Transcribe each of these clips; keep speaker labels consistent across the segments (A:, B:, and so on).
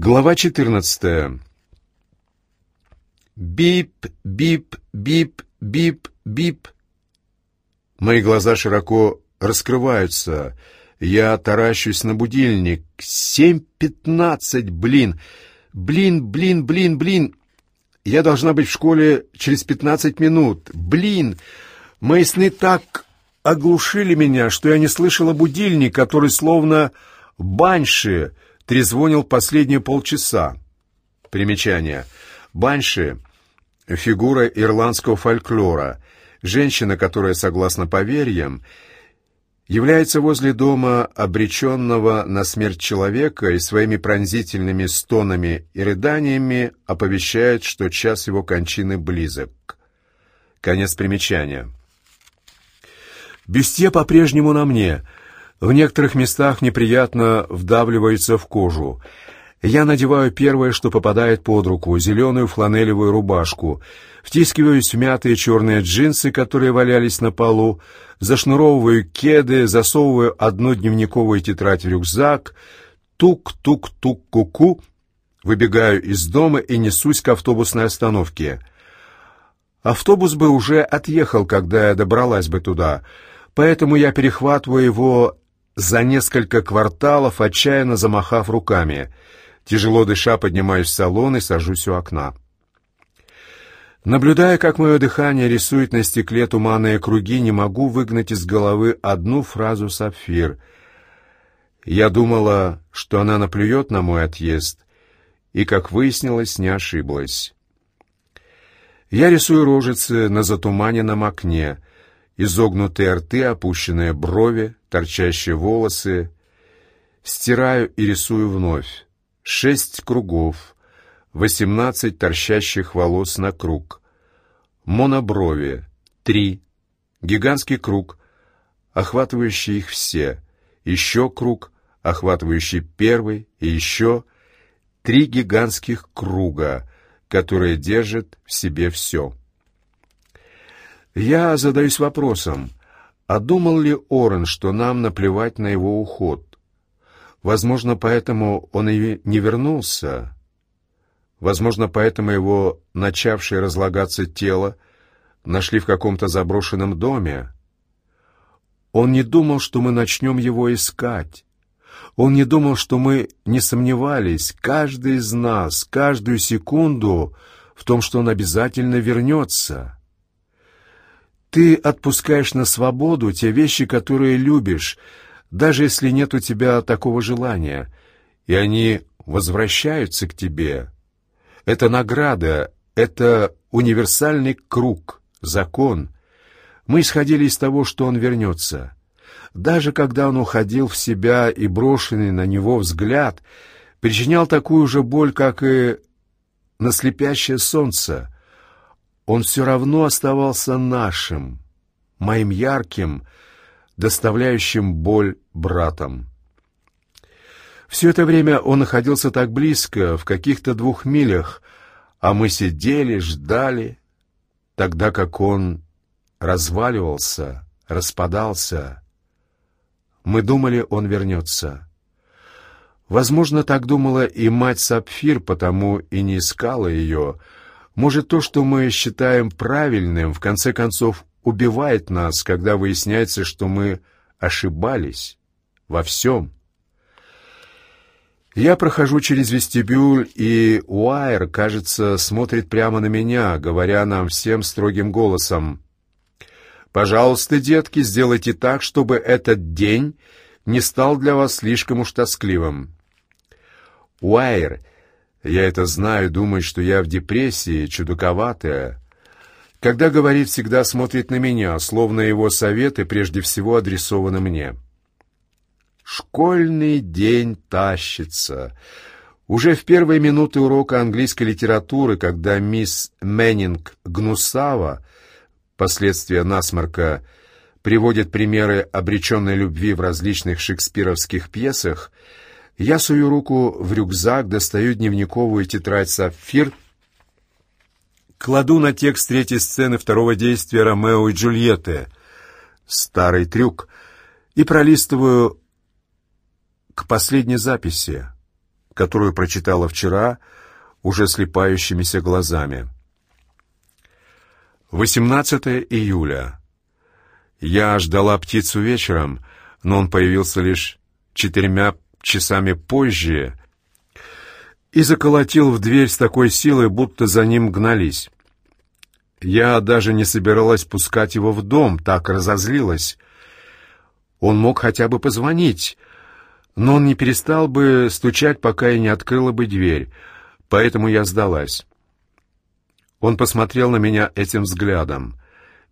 A: Глава 14. Бип, бип, бип, бип, бип. Мои глаза широко раскрываются. Я таращусь на будильник. Семь пятнадцать, блин. Блин, блин, блин, блин. Я должна быть в школе через пятнадцать минут. Блин, мои сны так оглушили меня, что я не слышала будильник, который словно банши трезвонил последние полчаса. Примечание. Банши — фигура ирландского фольклора, женщина, которая, согласно поверьям, является возле дома обреченного на смерть человека и своими пронзительными стонами и рыданиями оповещает, что час его кончины близок. Конец примечания. Бюстье по-прежнему на мне — в некоторых местах неприятно вдавливается в кожу. Я надеваю первое, что попадает под руку, зеленую фланелевую рубашку, втискиваюсь в мятые черные джинсы, которые валялись на полу, зашнуровываю кеды, засовываю одну дневниковую тетрадь в рюкзак, тук-тук-тук-ку-ку, выбегаю из дома и несусь к автобусной остановке. Автобус бы уже отъехал, когда я добралась бы туда, поэтому я перехватываю его за несколько кварталов, отчаянно замахав руками. Тяжело дыша, поднимаюсь в салон и сажусь у окна. Наблюдая, как мое дыхание рисует на стекле туманные круги, не могу выгнать из головы одну фразу Сапфир. Я думала, что она наплюет на мой отъезд, и, как выяснилось, не ошиблась. Я рисую рожицы на затуманенном окне, изогнутые рты, опущенные брови, торчащие волосы. Стираю и рисую вновь. Шесть кругов, восемнадцать торчащих волос на круг. Моноброви — три. Гигантский круг, охватывающий их все. Еще круг, охватывающий первый, и еще три гигантских круга, которые держат в себе все. Я задаюсь вопросом, а думал ли Орен, что нам наплевать на его уход? Возможно, поэтому он и не вернулся. Возможно, поэтому его начавшее разлагаться тело нашли в каком-то заброшенном доме. Он не думал, что мы начнем его искать. Он не думал, что мы не сомневались, каждый из нас, каждую секунду, в том, что он обязательно вернется. Ты отпускаешь на свободу те вещи, которые любишь, даже если нет у тебя такого желания, и они возвращаются к тебе. Это награда, это универсальный круг, закон. Мы исходили из того, что он вернется. Даже когда он уходил в себя и брошенный на него взгляд причинял такую же боль, как и на слепящее солнце — он все равно оставался нашим, моим ярким, доставляющим боль братом. Все это время он находился так близко, в каких-то двух милях, а мы сидели, ждали, тогда как он разваливался, распадался. Мы думали, он вернется. Возможно, так думала и мать Сапфир, потому и не искала ее, — может, то, что мы считаем правильным, в конце концов убивает нас, когда выясняется, что мы ошибались во всем. Я прохожу через вестибюль, и Уайер, кажется, смотрит прямо на меня, говоря нам всем строгим голосом. «Пожалуйста, детки, сделайте так, чтобы этот день не стал для вас слишком уж тоскливым». Уайер — я это знаю, думает, что я в депрессии, чудаковатая. Когда говорит, всегда смотрит на меня, словно его советы прежде всего адресованы мне. Школьный день тащится. Уже в первые минуты урока английской литературы, когда мисс Меннинг Гнусава, последствия насморка, приводит примеры обреченной любви в различных шекспировских пьесах, я сую руку в рюкзак, достаю дневниковую тетрадь «Сапфир», кладу на текст третьей сцены второго действия «Ромео и Джульетты», старый трюк, и пролистываю к последней записи, которую прочитала вчера уже слепающимися глазами. 18 июля. Я ждала птицу вечером, но он появился лишь четырьмя часами позже и заколотил в дверь с такой силой, будто за ним гнались. Я даже не собиралась пускать его в дом, так разозлилась. Он мог хотя бы позвонить, но он не перестал бы стучать, пока я не открыла бы дверь, поэтому я сдалась. Он посмотрел на меня этим взглядом.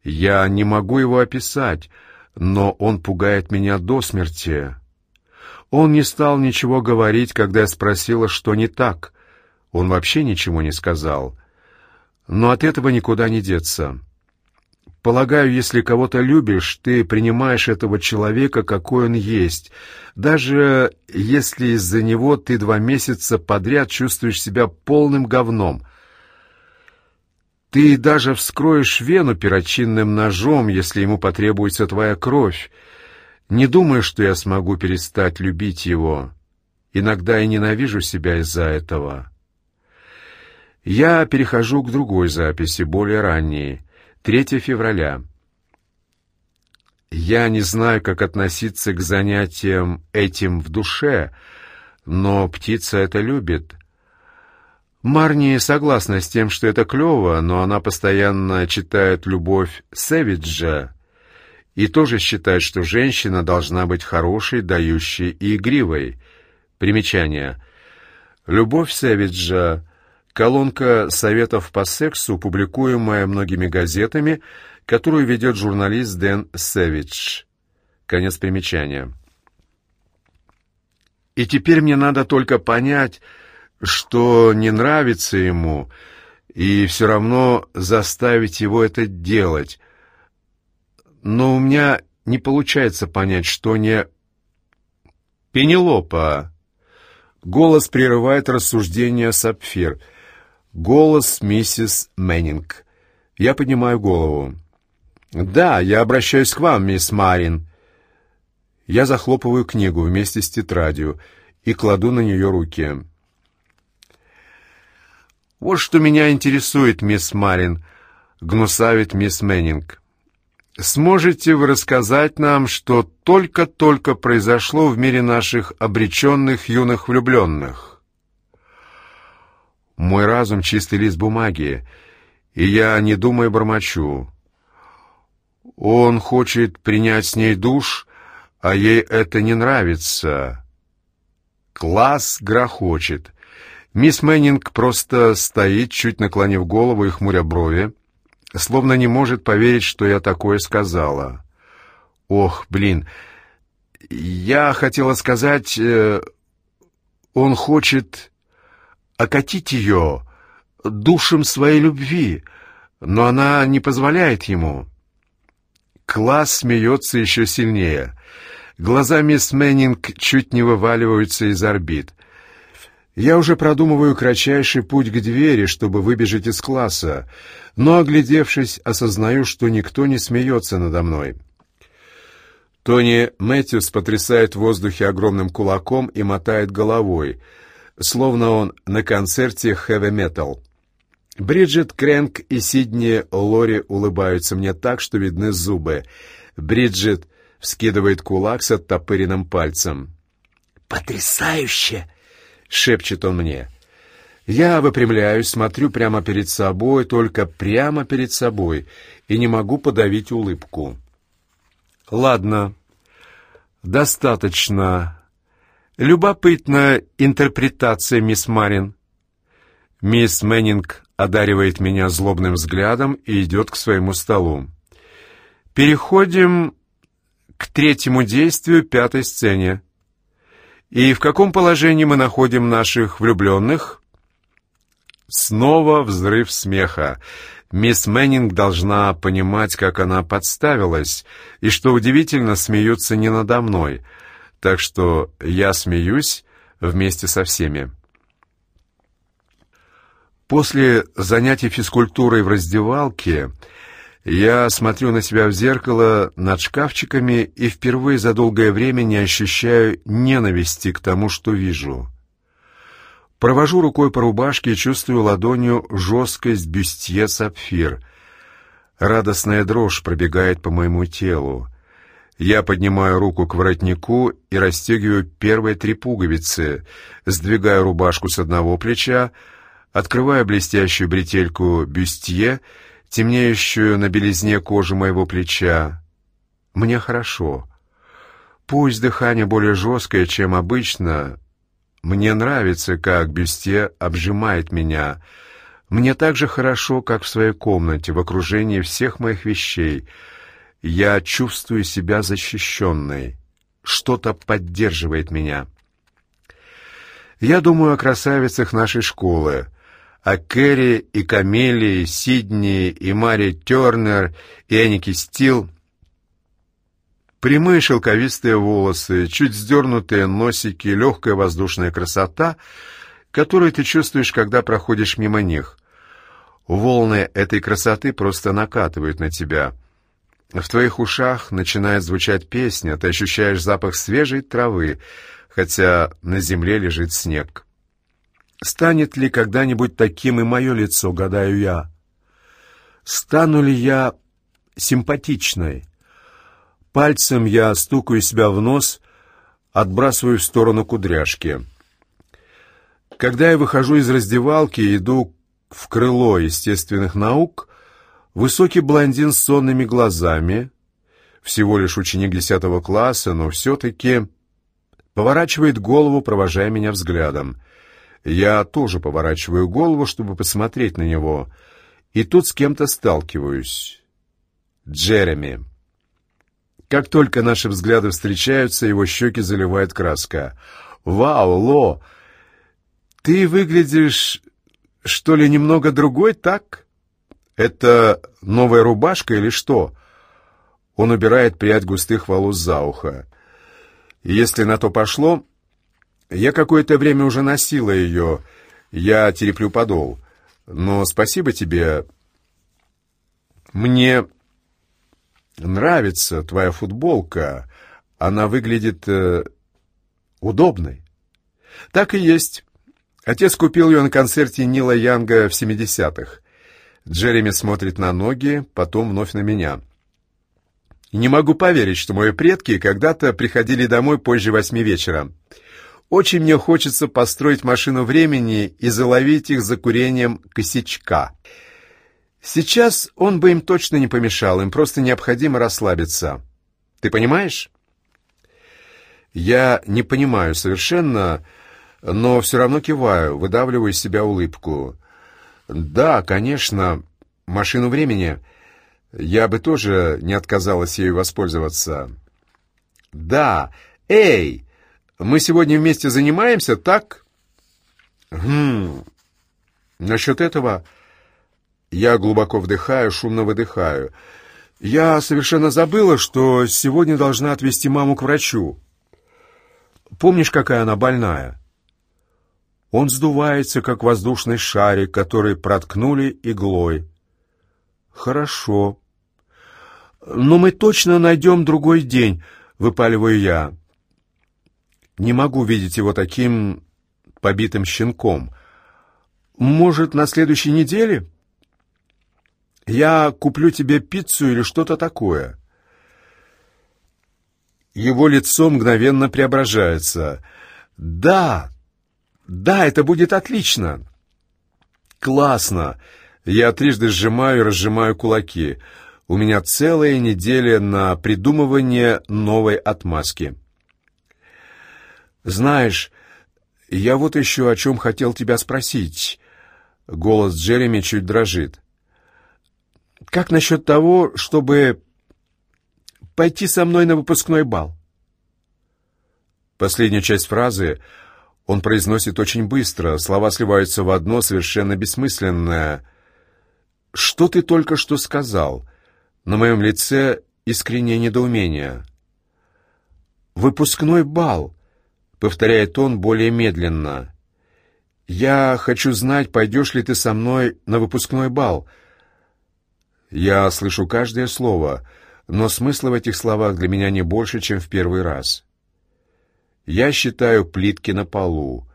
A: Я не могу его описать, но он пугает меня до смерти. Он не стал ничего говорить, когда я спросила, что не так. Он вообще ничего не сказал. Но от этого никуда не деться. Полагаю, если кого-то любишь, ты принимаешь этого человека, какой он есть, даже если из-за него ты два месяца подряд чувствуешь себя полным говном. Ты даже вскроешь вену перочинным ножом, если ему потребуется твоя кровь. Не думаю, что я смогу перестать любить его. Иногда я ненавижу себя из-за этого. Я перехожу к другой записи, более ранней, 3 февраля. Я не знаю, как относиться к занятиям этим в душе, но птица это любит. Марни согласна с тем, что это клево, но она постоянно читает «Любовь Сэвиджа» и тоже считает, что женщина должна быть хорошей, дающей и игривой. Примечание. «Любовь Сэвиджа» Колонка советов по сексу, публикуемая многими газетами, которую ведет журналист Дэн Сэвидж. Конец примечания. И теперь мне надо только понять, что не нравится ему, и все равно заставить его это делать. Но у меня не получается понять, что не... «Пенелопа!» Голос прерывает рассуждение Сапфир — Голос миссис Мэннинг. Я поднимаю голову. «Да, я обращаюсь к вам, мисс Марин». Я захлопываю книгу вместе с тетрадью и кладу на нее руки. «Вот что меня интересует, мисс Марин», — гнусавит мисс Мэннинг. «Сможете вы рассказать нам, что только-только произошло в мире наших обреченных юных влюбленных?» Мой разум — чистый лист бумаги, и я, не думая, бормочу. Он хочет принять с ней душ, а ей это не нравится. Класс грохочет. Мисс Мэннинг просто стоит, чуть наклонив голову и хмуря брови, словно не может поверить, что я такое сказала. Ох, блин, я хотела сказать... Э, он хочет окатить ее душем своей любви, но она не позволяет ему. Класс смеется еще сильнее. Глаза мисс Мэннинг чуть не вываливаются из орбит. Я уже продумываю кратчайший путь к двери, чтобы выбежать из класса, но, оглядевшись, осознаю, что никто не смеется надо мной. Тони Мэтьюс потрясает в воздухе огромным кулаком и мотает головой — словно он на концерте хэви-метал. Бриджит Крэнк и Сидни Лори улыбаются мне так, что видны зубы. Бриджит вскидывает кулак с оттопыренным пальцем. «Потрясающе!» — шепчет он мне. Я выпрямляюсь, смотрю прямо перед собой, только прямо перед собой, и не могу подавить улыбку. «Ладно, достаточно Любопытная интерпретация, мисс Марин. Мисс Мэннинг одаривает меня злобным взглядом и идет к своему столу. Переходим к третьему действию пятой сцене. И в каком положении мы находим наших влюбленных? Снова взрыв смеха. Мисс Мэннинг должна понимать, как она подставилась, и, что удивительно, смеются не надо мной — так что я смеюсь вместе со всеми. После занятий физкультурой в раздевалке я смотрю на себя в зеркало над шкафчиками и впервые за долгое время не ощущаю ненависти к тому, что вижу. Провожу рукой по рубашке и чувствую ладонью жесткость бюстье сапфир. Радостная дрожь пробегает по моему телу. Я поднимаю руку к воротнику и расстегиваю первые три пуговицы, сдвигаю рубашку с одного плеча, открываю блестящую бретельку бюстье, темнеющую на белизне кожи моего плеча. Мне хорошо. Пусть дыхание более жесткое, чем обычно, мне нравится, как бюстье обжимает меня. Мне так же хорошо, как в своей комнате, в окружении всех моих вещей — я чувствую себя защищенной. Что-то поддерживает меня. Я думаю о красавицах нашей школы, о Кэрри и Камелии, Сидни и Мари Тернер и Эннике Стил. Прямые шелковистые волосы, чуть сдернутые носики, легкая воздушная красота, которую ты чувствуешь, когда проходишь мимо них. Волны этой красоты просто накатывают на тебя — в твоих ушах начинает звучать песня, ты ощущаешь запах свежей травы, хотя на земле лежит снег. Станет ли когда-нибудь таким и мое лицо, гадаю я? Стану ли я симпатичной? Пальцем я стукаю себя в нос, отбрасываю в сторону кудряшки. Когда я выхожу из раздевалки и иду в крыло естественных наук, Высокий блондин с сонными глазами, всего лишь ученик десятого класса, но все-таки поворачивает голову, провожая меня взглядом. Я тоже поворачиваю голову, чтобы посмотреть на него, и тут с кем-то сталкиваюсь. Джереми. Как только наши взгляды встречаются, его щеки заливает краска. «Вау, Ло! Ты выглядишь, что ли, немного другой, так?» «Это новая рубашка или что?» Он убирает прядь густых волос за ухо. «Если на то пошло, я какое-то время уже носила ее. Я тереплю подол. Но спасибо тебе. Мне нравится твоя футболка. Она выглядит э, удобной». «Так и есть. Отец купил ее на концерте Нила Янга в 70-х. Джереми смотрит на ноги, потом вновь на меня. Не могу поверить, что мои предки когда-то приходили домой позже восьми вечера. Очень мне хочется построить машину времени и заловить их за курением косячка. Сейчас он бы им точно не помешал, им просто необходимо расслабиться. Ты понимаешь? Я не понимаю совершенно, но все равно киваю, выдавливаю из себя улыбку. Да, конечно, машину времени. Я бы тоже не отказалась ею воспользоваться. Да, эй, мы сегодня вместе занимаемся, так? Хм, насчет этого я глубоко вдыхаю, шумно выдыхаю. Я совершенно забыла, что сегодня должна отвезти маму к врачу. Помнишь, какая она больная? Он сдувается, как воздушный шарик, который проткнули иглой. Хорошо. Но мы точно найдем другой день, выпаливаю я. Не могу видеть его таким побитым щенком. Может, на следующей неделе? Я куплю тебе пиццу или что-то такое. Его лицо мгновенно преображается. Да, да, это будет отлично. Классно. Я трижды сжимаю и разжимаю кулаки. У меня целая неделя на придумывание новой отмазки. Знаешь, я вот еще о чем хотел тебя спросить. Голос Джереми чуть дрожит. Как насчет того, чтобы пойти со мной на выпускной бал? Последняя часть фразы он произносит очень быстро, слова сливаются в одно совершенно бессмысленное. «Что ты только что сказал?» На моем лице искреннее недоумение. «Выпускной бал», — повторяет он более медленно. «Я хочу знать, пойдешь ли ты со мной на выпускной бал». Я слышу каждое слово, но смысла в этих словах для меня не больше, чем в первый раз. Я считаю плитки на полу,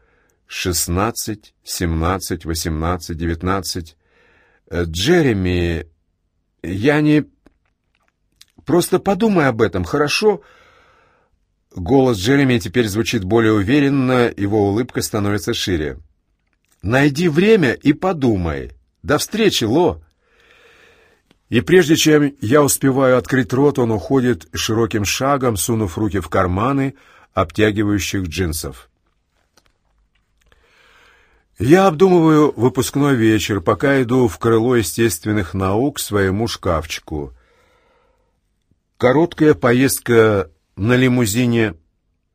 A: Шестнадцать, семнадцать, восемнадцать, девятнадцать. Э, Джереми, я не... Просто подумай об этом, хорошо?» Голос Джереми теперь звучит более уверенно, его улыбка становится шире. «Найди время и подумай. До встречи, Ло!» И прежде чем я успеваю открыть рот, он уходит широким шагом, сунув руки в карманы обтягивающих джинсов. Я обдумываю выпускной вечер, пока иду в крыло естественных наук своему шкафчику. Короткая поездка на лимузине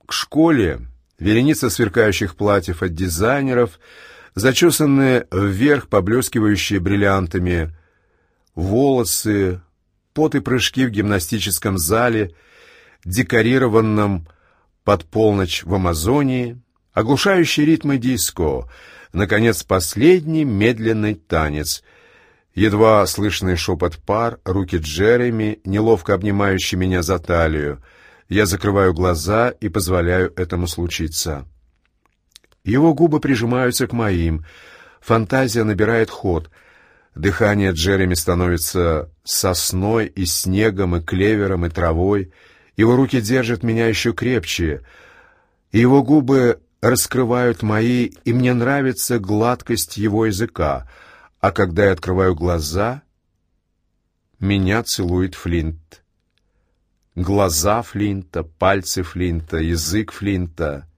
A: к школе, вереница сверкающих платьев от дизайнеров, зачесанные вверх, поблескивающие бриллиантами, волосы, пот и прыжки в гимнастическом зале, декорированном под полночь в Амазонии, оглушающие ритмы диско, наконец, последний медленный танец, едва слышный шепот пар, руки Джереми, неловко обнимающие меня за талию. Я закрываю глаза и позволяю этому случиться. Его губы прижимаются к моим, фантазия набирает ход — Дыхание Джереми становится сосной и снегом, и клевером, и травой. Его руки держат меня еще крепче. Его губы раскрывают мои, и мне нравится гладкость его языка. А когда я открываю глаза, меня целует Флинт. Глаза Флинта, пальцы Флинта, язык Флинта.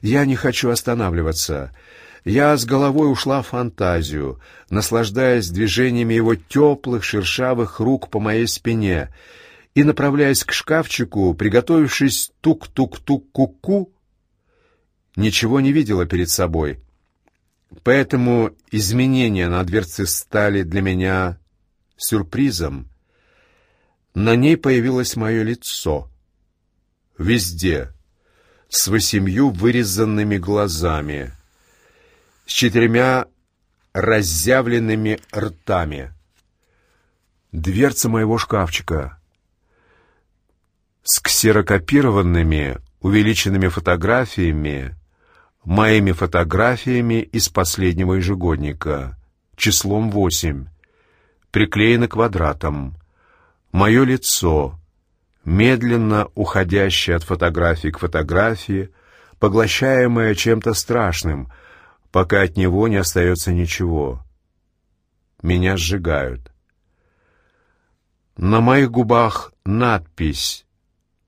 A: Я не хочу останавливаться — я с головой ушла в фантазию, наслаждаясь движениями его теплых, шершавых рук по моей спине и, направляясь к шкафчику, приготовившись тук-тук-тук-ку-ку, ничего не видела перед собой. Поэтому изменения на дверце стали для меня сюрпризом. На ней появилось мое лицо. Везде, с восемью вырезанными глазами — с четырьмя разъявленными ртами. Дверца моего шкафчика. С ксерокопированными, увеличенными фотографиями, моими фотографиями из последнего ежегодника, числом восемь, приклеено квадратом, мое лицо, медленно уходящее от фотографии к фотографии, поглощаемое чем-то страшным — пока от него не остается ничего. Меня сжигают. На моих губах надпись,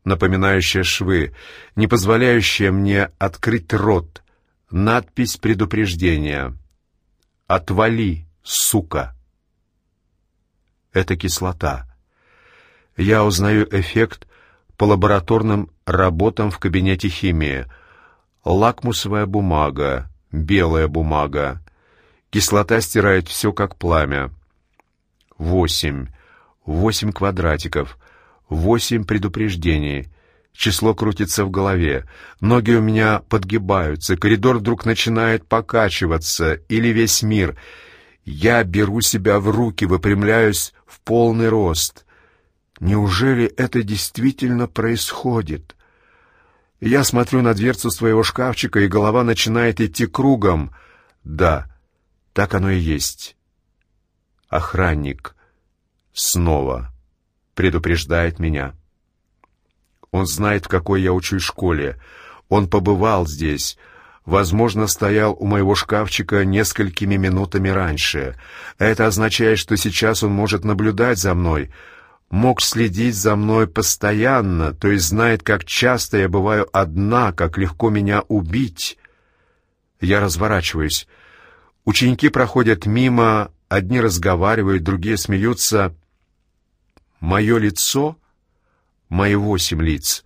A: напоминающая швы, не позволяющая мне открыть рот. Надпись предупреждения. «Отвали, сука!» Это кислота. Я узнаю эффект по лабораторным работам в кабинете химии. Лакмусовая бумага, белая бумага. Кислота стирает все, как пламя. Восемь. Восемь квадратиков. Восемь предупреждений. Число крутится в голове. Ноги у меня подгибаются. Коридор вдруг начинает покачиваться. Или весь мир. Я беру себя в руки, выпрямляюсь в полный рост. Неужели это действительно происходит? Я смотрю на дверцу своего шкафчика, и голова начинает идти кругом. Да, так оно и есть. Охранник снова предупреждает меня. Он знает, в какой я учусь школе. Он побывал здесь. Возможно, стоял у моего шкафчика несколькими минутами раньше. Это означает, что сейчас он может наблюдать за мной — мог следить за мной постоянно, то есть знает, как часто я бываю одна, как легко меня убить. Я разворачиваюсь. Ученики проходят мимо, одни разговаривают, другие смеются. Мое лицо, мои восемь лиц,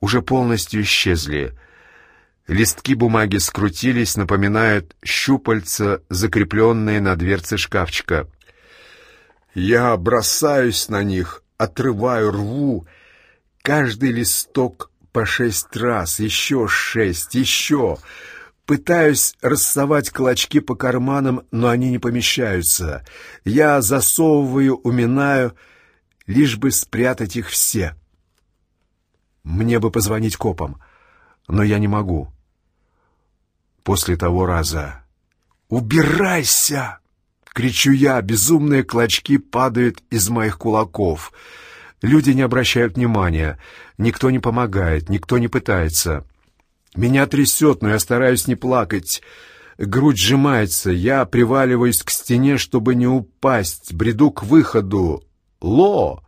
A: уже полностью исчезли. Листки бумаги скрутились, напоминают щупальца, закрепленные на дверце шкафчика. Я бросаюсь на них, отрываю, рву. Каждый листок по шесть раз, еще шесть, еще. Пытаюсь рассовать клочки по карманам, но они не помещаются. Я засовываю, уминаю, лишь бы спрятать их все. Мне бы позвонить копам, но я не могу. после того раза. «Убирайся!» — кричу я, безумные клочки падают из моих кулаков. Люди не обращают внимания, никто не помогает, никто не пытается. Меня трясет, но я стараюсь не плакать. Грудь сжимается, я приваливаюсь к стене, чтобы не упасть, бреду к выходу. «Ло!»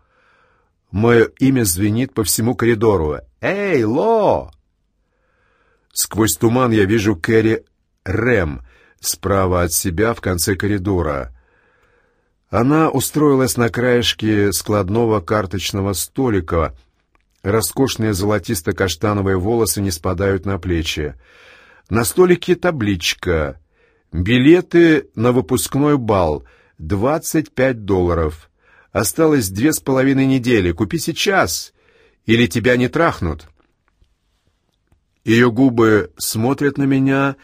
A: Мое имя звенит по всему коридору. «Эй, Ло!» Сквозь туман я вижу Кэрри Рэм справа от себя в конце коридора. Она устроилась на краешке складного карточного столика. Роскошные золотисто-каштановые волосы не спадают на плечи. На столике табличка «Билеты на выпускной бал. 25 долларов». Осталось две с половиной недели. Купи сейчас, или тебя не трахнут. Ее губы смотрят на меня,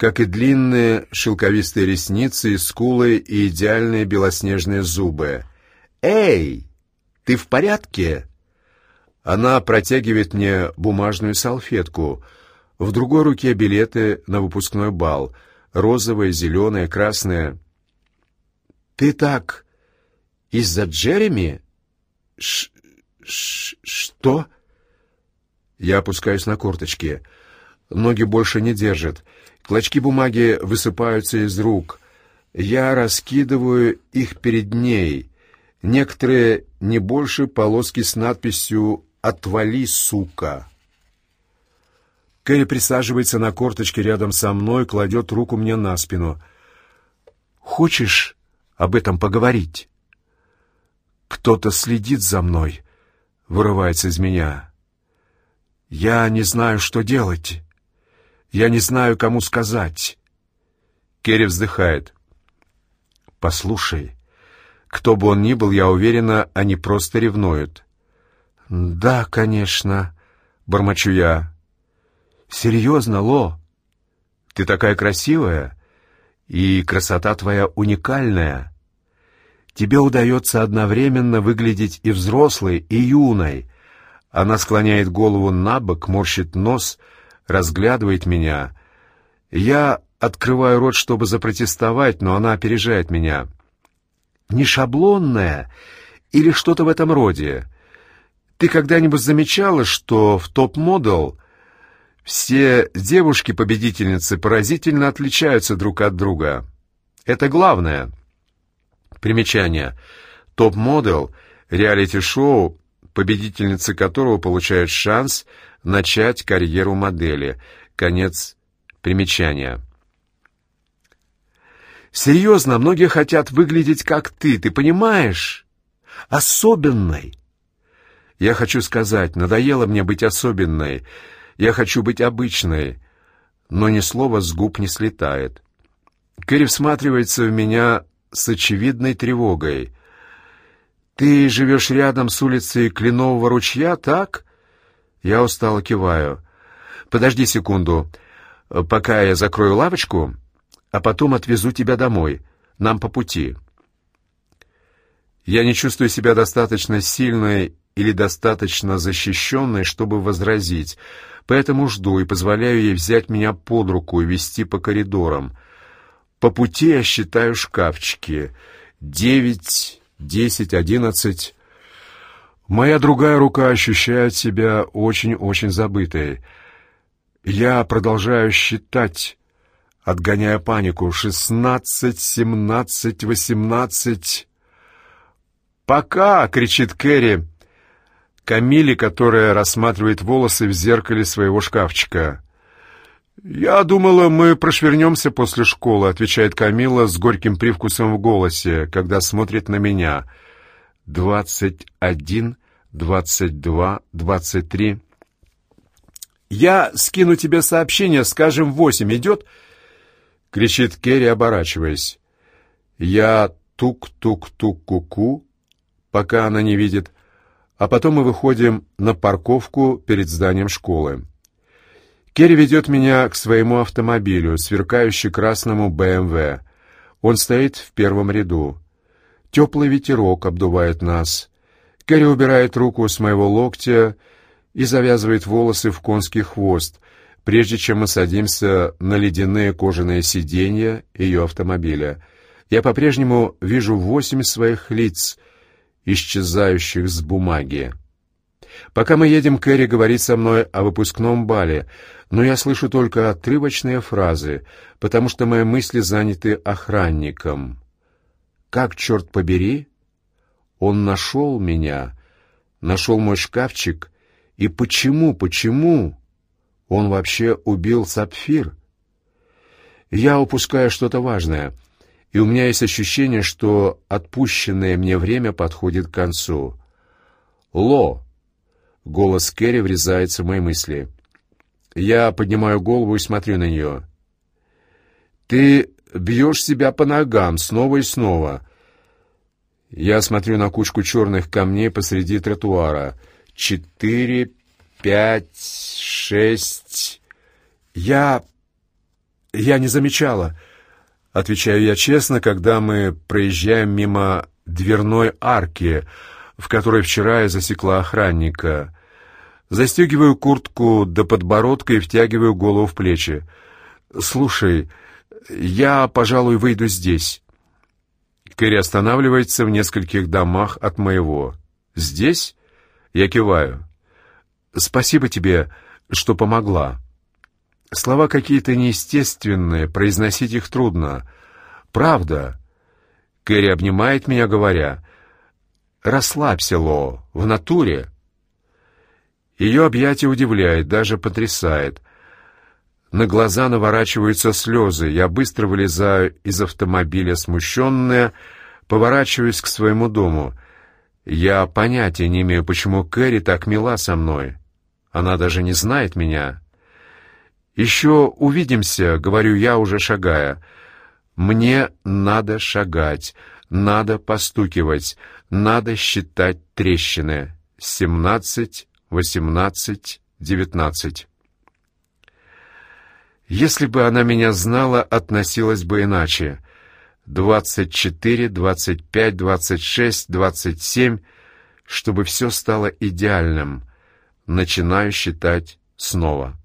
A: как и длинные шелковистые ресницы, скулы и идеальные белоснежные зубы. «Эй, ты в порядке?» Она протягивает мне бумажную салфетку. В другой руке билеты на выпускной бал. Розовые, зеленые, красные. «Ты так из-за Джереми? Ш -ш что? Я опускаюсь на корточки. Ноги больше не держат. Клочки бумаги высыпаются из рук. Я раскидываю их перед ней. Некоторые не больше полоски с надписью «Отвали, сука!». Кэрри присаживается на корточке рядом со мной, кладет руку мне на спину. «Хочешь об этом поговорить?» «Кто-то следит за мной», — вырывается из меня. «Я не знаю, что делать. Я не знаю, кому сказать». Керри вздыхает. «Послушай, кто бы он ни был, я уверена, они просто ревнуют». «Да, конечно», — бормочу я. «Серьезно, Ло? Ты такая красивая, и красота твоя уникальная. Тебе удается одновременно выглядеть и взрослой, и юной. Она склоняет голову на бок, морщит нос, разглядывает меня. Я открываю рот, чтобы запротестовать, но она опережает меня. Не шаблонная или что-то в этом роде. Ты когда-нибудь замечала, что в топ-модел все девушки-победительницы поразительно отличаются друг от друга? Это главное. Примечание. Топ-модел — реалити-шоу, победительницы которого получают шанс начать карьеру модели. Конец примечания. Серьезно, многие хотят выглядеть как ты, ты понимаешь? Особенной. Я хочу сказать, надоело мне быть особенной. Я хочу быть обычной. Но ни слова с губ не слетает. Кэрри всматривается в меня с очевидной тревогой. «Ты живешь рядом с улицей Кленового ручья, так?» Я устало киваю. «Подожди секунду, пока я закрою лавочку, а потом отвезу тебя домой. Нам по пути». Я не чувствую себя достаточно сильной или достаточно защищенной, чтобы возразить, поэтому жду и позволяю ей взять меня под руку и вести по коридорам — по пути я считаю шкафчики. Девять, десять, одиннадцать. Моя другая рука ощущает себя очень-очень забытой. Я продолжаю считать, отгоняя панику. Шестнадцать, семнадцать, восемнадцать. «Пока!» — кричит Кэрри. Камиле, которая рассматривает волосы в зеркале своего шкафчика. «Я думала, мы прошвернемся после школы», — отвечает Камила с горьким привкусом в голосе, когда смотрит на меня. «Двадцать один, двадцать два, двадцать три...» «Я скину тебе сообщение, скажем, восемь идет?» — кричит Керри, оборачиваясь. Я тук-тук-тук-ку-ку, пока она не видит, а потом мы выходим на парковку перед зданием школы. Керри ведет меня к своему автомобилю, сверкающий красному БМВ. Он стоит в первом ряду. Теплый ветерок обдувает нас. Керри убирает руку с моего локтя и завязывает волосы в конский хвост. прежде чем мы садимся на ледяные кожаные сиденья ее автомобиля. Я по-прежнему вижу восемь своих лиц, исчезающих с бумаги. Пока мы едем, Кэрри говорит со мной о выпускном бале, но я слышу только отрывочные фразы, потому что мои мысли заняты охранником. Как, черт побери, он нашел меня, нашел мой шкафчик, и почему, почему он вообще убил Сапфир? Я упускаю что-то важное, и у меня есть ощущение, что отпущенное мне время подходит к концу. «Ло!» — голос Кэрри врезается в мои мысли. Я поднимаю голову и смотрю на нее. «Ты бьешь себя по ногам снова и снова». Я смотрю на кучку черных камней посреди тротуара. Четыре, пять, шесть... Я... я не замечала. Отвечаю я честно, когда мы проезжаем мимо дверной арки, в которой вчера я засекла охранника. Застегиваю куртку до подбородка и втягиваю голову в плечи. «Слушай, я, пожалуй, выйду здесь». Кэрри останавливается в нескольких домах от моего. «Здесь?» Я киваю. «Спасибо тебе, что помогла». Слова какие-то неестественные, произносить их трудно. «Правда». Кэрри обнимает меня, говоря, «Расслабься, Ло, в натуре». Ее объятие удивляет, даже потрясает. На глаза наворачиваются слезы. Я быстро вылезаю из автомобиля, смущенная, поворачиваюсь к своему дому. Я понятия не имею, почему Кэрри так мила со мной. Она даже не знает меня. «Еще увидимся», — говорю я, уже шагая. «Мне надо шагать, надо постукивать, надо считать трещины. Семнадцать, восемнадцать, девятнадцать». Если бы она меня знала, относилась бы иначе. Двадцать четыре, двадцать пять, двадцать шесть, двадцать семь, чтобы все стало идеальным. Начинаю считать снова.